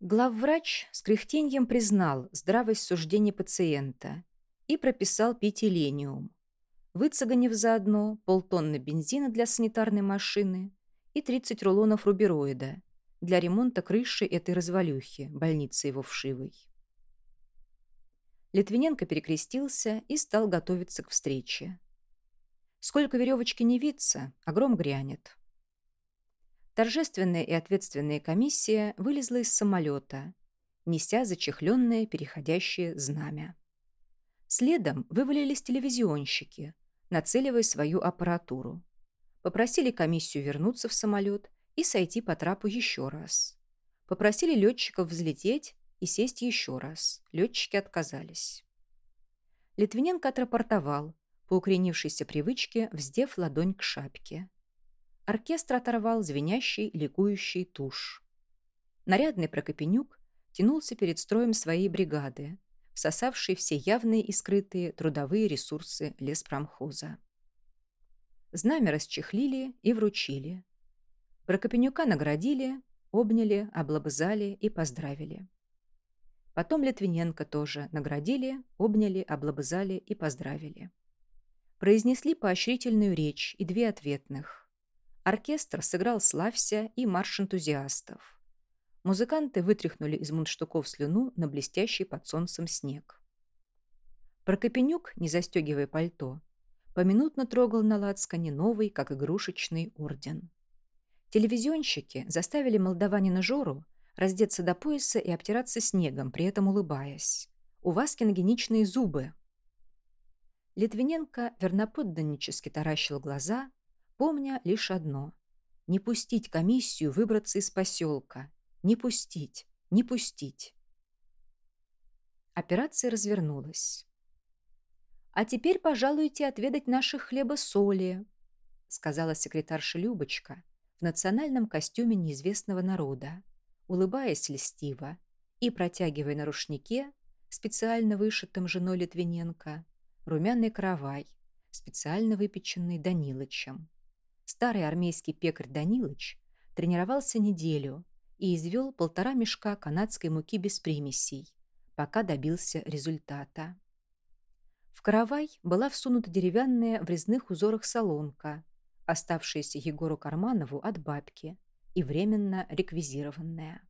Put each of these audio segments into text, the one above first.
Главврач с кряхтеньем признал здравость суждений пациента и прописал пятилениум, выцеганив заодно полтонны бензина для санитарной машины и 30 рулонов рубероида для ремонта крыши этой развалюхи, больницы его вшивой. Литвиненко перекрестился и стал готовиться к встрече. Сколько веревочки не виться, а гром грянет. Торжественная и ответственная комиссия вылезла из самолета, неся зачехленное переходящее знамя. Следом вывалились телевизионщики, нацеливая свою аппаратуру. Попросили комиссию вернуться в самолет и сойти по трапу еще раз. Попросили летчиков взлететь и сесть еще раз. Летчики отказались. Литвиненко отрапортовал, по укоренившейся привычке, вздев ладонь к шапке. Оркестр оторвал звенящий, ликующий тушь. Нарядный Прокопенюк тянулся перед строем своей бригады, всосавший все явные и скрытые трудовые ресурсы леспромхоза. Знамя расчехлили и вручили. Прокопенюка наградили, обняли, облобызали и поздравили. Потом Литвиненко тоже наградили, обняли, облобызали и поздравили. Произнесли поощрительную речь и две ответных. Оркестр сыграл «Славься» и «Марш энтузиастов». Музыканты вытряхнули из мундштуков слюну на блестящий под солнцем снег. Прокопенюк, не застегивая пальто, поминутно трогал на лацкане новый, как игрушечный, орден. Телевизионщики заставили молдаванина Жору раздеться до пояса и обтираться снегом, при этом улыбаясь. «У вас киногеничные зубы!» Литвиненко верноподданнически таращил глаза, помня лишь одно — не пустить комиссию выбраться из поселка, не пустить, не пустить. Операция развернулась. «А теперь пожалуйте отведать наших хлеба-соли», сказала секретарша Любочка в национальном костюме неизвестного народа, улыбаясь льстиво и протягивая на рушнике, специально вышитым женой Литвиненко, румяный каравай, специально выпеченный Данилычем. Старый армейский пекарь Данилыч тренировался неделю и извел полтора мешка канадской муки без примесей, пока добился результата. В каравай была всунута деревянная в резных узорах солонка, оставшаяся Егору Карманову от бабки и временно реквизированная.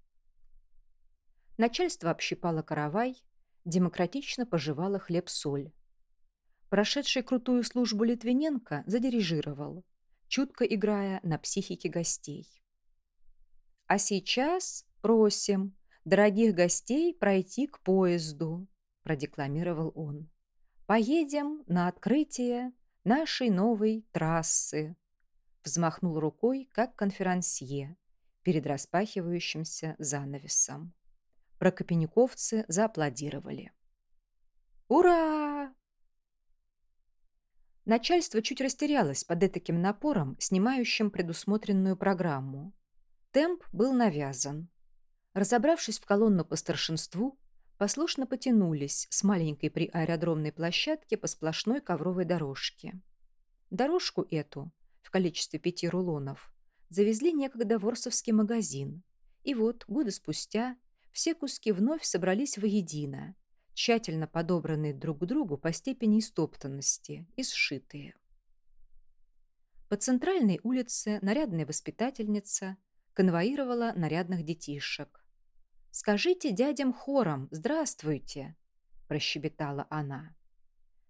Начальство общипало каравай, демократично пожевало хлеб-соль. Прошедший крутую службу Литвиненко задирижировал, чутко играя на психике гостей. А сейчас просим дорогих гостей пройти к поезду, продекламировал он. Поедем на открытие нашей новой трассы. Взмахнул рукой, как конферансье, перед распахивающимся занавесом. Прокопениковцы зааплодировали. «Ура!» Начальство чуть растерялось под этаким напором, снимающим предусмотренную программу. Темп был навязан. Разобравшись в колонну по старшинству, послушно потянулись с маленькой при аэродромной площадке по сплошной ковровой дорожке. Дорожку эту, в количестве пяти рулонов, завезли некогда в Орсовский магазин. И вот, годы спустя, все куски вновь собрались воедино, тщательно подобранные друг к другу по степени истоптанности и сшитые. По центральной улице нарядная воспитательница – конвоировала нарядных детишек. «Скажите дядям хором «Здравствуйте!» – прощебетала она.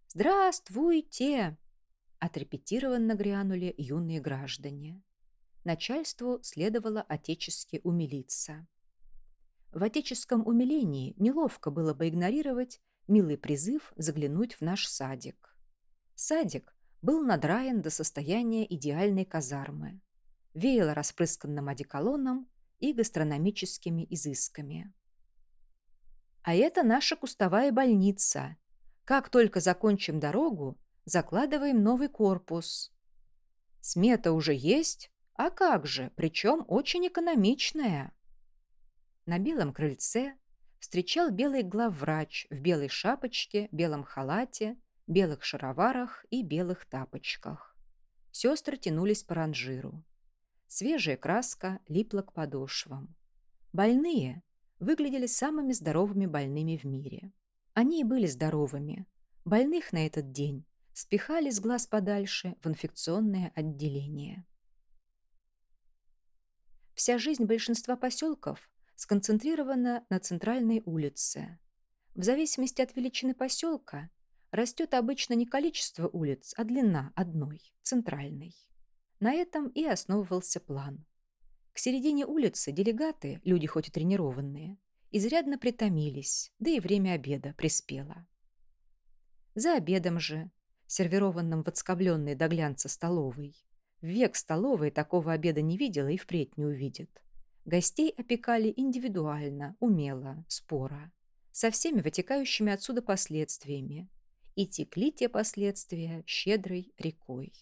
«Здравствуйте!» – отрепетированно грянули юные граждане. Начальству следовало отечески умилиться. В отеческом умилении неловко было бы игнорировать милый призыв заглянуть в наш садик. Садик был надраен до состояния идеальной казармы веяло распрысканным одеколоном и гастрономическими изысками. А это наша кустовая больница. Как только закончим дорогу, закладываем новый корпус. Смета уже есть? А как же, причем очень экономичная. На белом крыльце встречал белый главврач в белой шапочке, белом халате, белых шароварах и белых тапочках. Сестры тянулись по ранжиру. Свежая краска липла к подошвам. Больные, выглядели самыми здоровыми больными в мире. Они и были здоровыми. Больных на этот день спихали с глаз подальше в инфекционное отделение. Вся жизнь большинства поселков сконцентрирована на центральной улице. В зависимости от величины поселка растет обычно не количество улиц, а длина одной, центральной. На этом и основывался план. К середине улицы делегаты, люди хоть и тренированные, изрядно притомились, да и время обеда приспело. За обедом же, сервированным в отскобленной до глянца столовой, век столовой такого обеда не видела и впредь не увидит. Гостей опекали индивидуально, умело, споро, со всеми вытекающими отсюда последствиями. И текли те последствия щедрой рекой.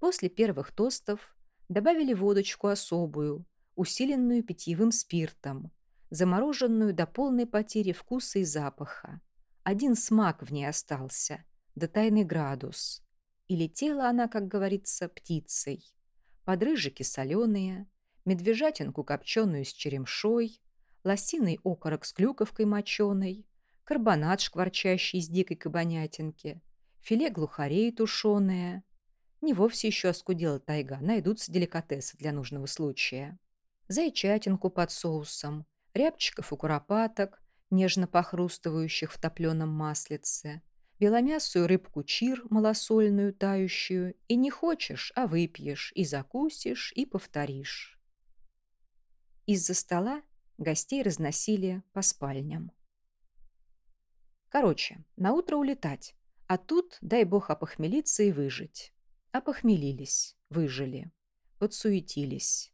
После первых тостов добавили водочку особую, усиленную питьевым спиртом, замороженную до полной потери вкуса и запаха. Один смак в ней остался, да тайный градус. И летела она, как говорится, птицей. Подрыжики соленые, медвежатинку копченую с черемшой, лосиный окорок с клюковкой моченой, карбонат шкварчащий из дикой кабанятинки, филе глухарей тушеное. Не вовсе еще оскудела тайга, найдутся деликатесы для нужного случая. Зайчатинку под соусом, рябчиков и куропаток, нежно похрустывающих в топленом маслице, беломясую рыбку чир малосольную, тающую, и не хочешь, а выпьешь, и закусишь, и повторишь. Из-за стола гостей разносили по спальням. Короче, на утро улетать, а тут, дай бог, опохмелиться и выжить. Опохмелились, выжили, подсуетились.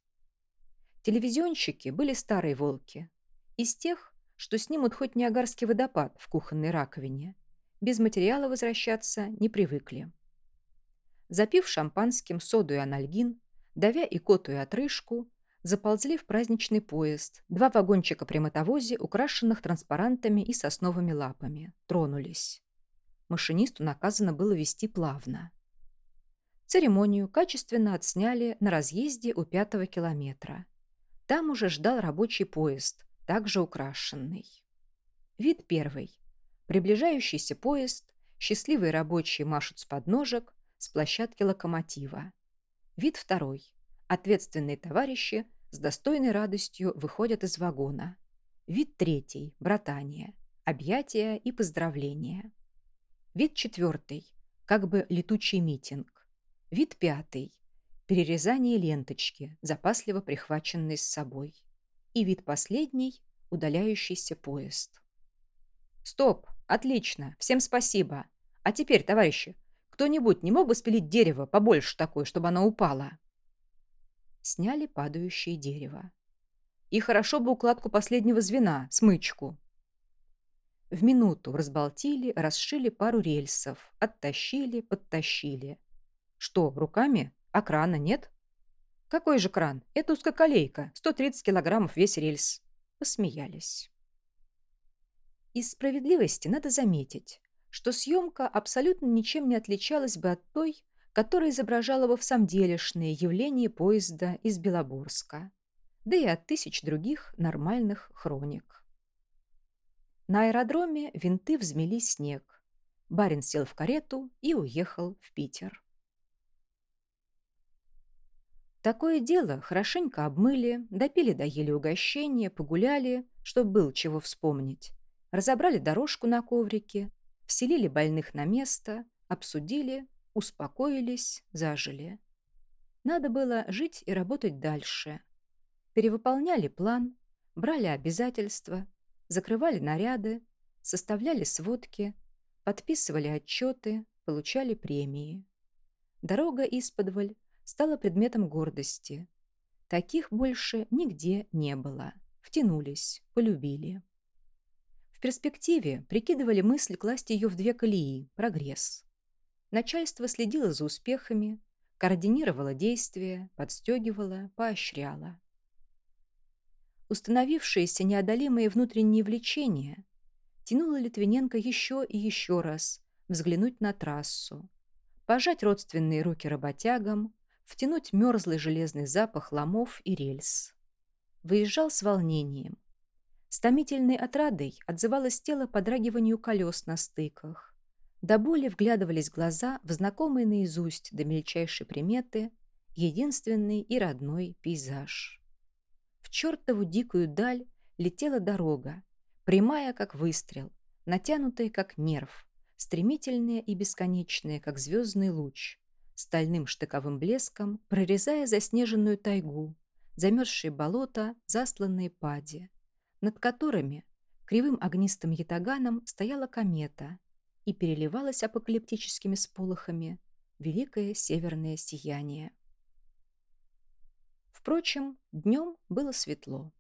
Телевизионщики были старые волки. Из тех, что снимут хоть Ниагарский водопад в кухонной раковине. Без материала возвращаться не привыкли. Запив шампанским соду и анальгин, давя и коту и отрыжку, заползли в праздничный поезд. Два вагончика при мотовозе, украшенных транспарантами и сосновыми лапами, тронулись. Машинисту наказано было вести плавно. Церемонию качественно отсняли на разъезде у пятого километра. Там уже ждал рабочий поезд, также украшенный. Вид первый. Приближающийся поезд, счастливые рабочие машут с подножек, с площадки локомотива. Вид второй. Ответственные товарищи с достойной радостью выходят из вагона. Вид третий. Братание. Объятия и поздравления. Вид четвертый. Как бы летучий митинг. Вид пятый. Перерезание ленточки, запасливо прихваченной с собой. И вид последний – удаляющийся поезд. «Стоп! Отлично! Всем спасибо! А теперь, товарищи, кто-нибудь не мог бы спилить дерево побольше такое, чтобы оно упало?» Сняли падающее дерево. И хорошо бы укладку последнего звена, смычку. В минуту разболтили, расшили пару рельсов, оттащили, подтащили. Что, руками? А крана нет? Какой же кран? Это узкоколейка, 130 килограммов весь рельс. Посмеялись. Из справедливости надо заметить, что съемка абсолютно ничем не отличалась бы от той, которая изображала во всамделишные явления поезда из Белоборска, да и от тысяч других нормальных хроник. На аэродроме винты взмели снег. Барин сел в карету и уехал в Питер. Такое дело хорошенько обмыли, допили доели угощения, погуляли, чтобы был чего вспомнить. Разобрали дорожку на коврике, вселили больных на место, обсудили, успокоились, зажили. Надо было жить и работать дальше. Перевыполняли план, брали обязательства, закрывали наряды, составляли сводки, подписывали отчеты, получали премии. Дорога исподволь стала предметом гордости. Таких больше нигде не было. Втянулись, полюбили. В перспективе прикидывали мысль класть ее в две колеи – прогресс. Начальство следило за успехами, координировало действия, подстегивало, поощряло. Установившееся неодолимые внутренние влечения тянуло Литвиненко еще и еще раз взглянуть на трассу, пожать родственные руки работягам, втянуть мерзлый железный запах ломов и рельс. Выезжал с волнением, С томительной отрадой отзывалось тело подрагиванию колес на стыках. До боли вглядывались глаза в знакомые наизусть до мельчайшей приметы единственный и родной пейзаж. В чертову дикую даль летела дорога, прямая, как выстрел, натянутая, как нерв, стремительная и бесконечная, как звездный луч, стальным штыковым блеском прорезая заснеженную тайгу, замерзшие болота, засланные пади, над которыми кривым огнистым ятаганом стояла комета и переливалась апокалиптическими сполохами великое северное сияние. Впрочем, днем было светло.